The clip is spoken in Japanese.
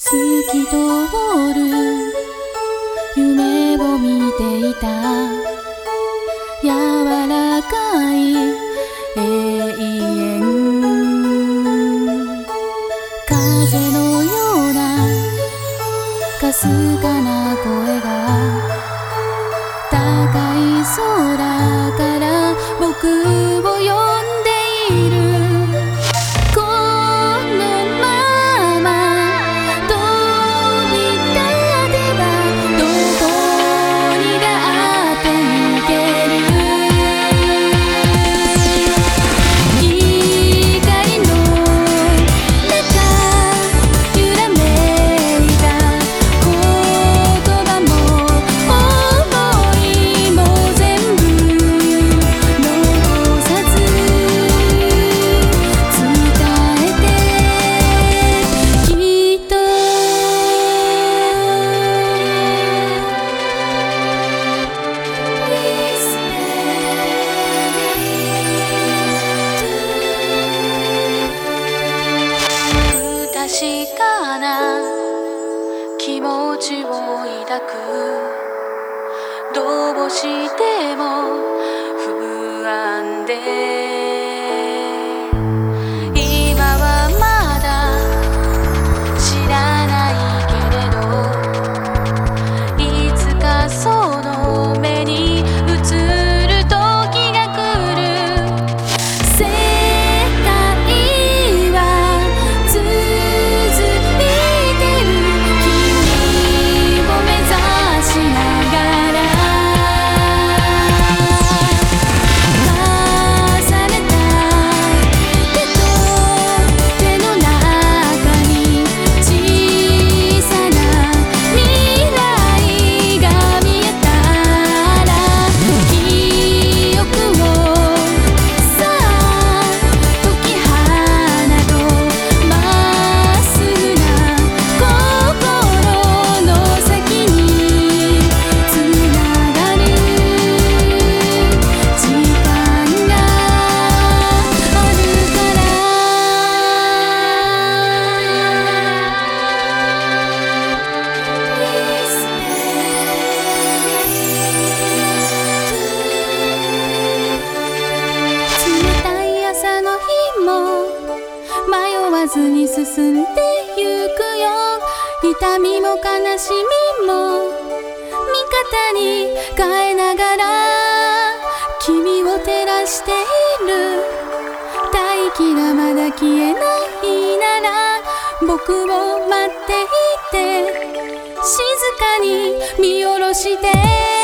透き通る。夢を見ていた。柔らかい。永遠。風のような。かすかな声が。高い空から僕を呼ん気持ちを抱く。どうしても不安でわずに進んでゆくよ。痛みも悲しみも味方に変えながら君を照らしている。大気がまだ消えないなら僕を待っていて静かに見下ろして。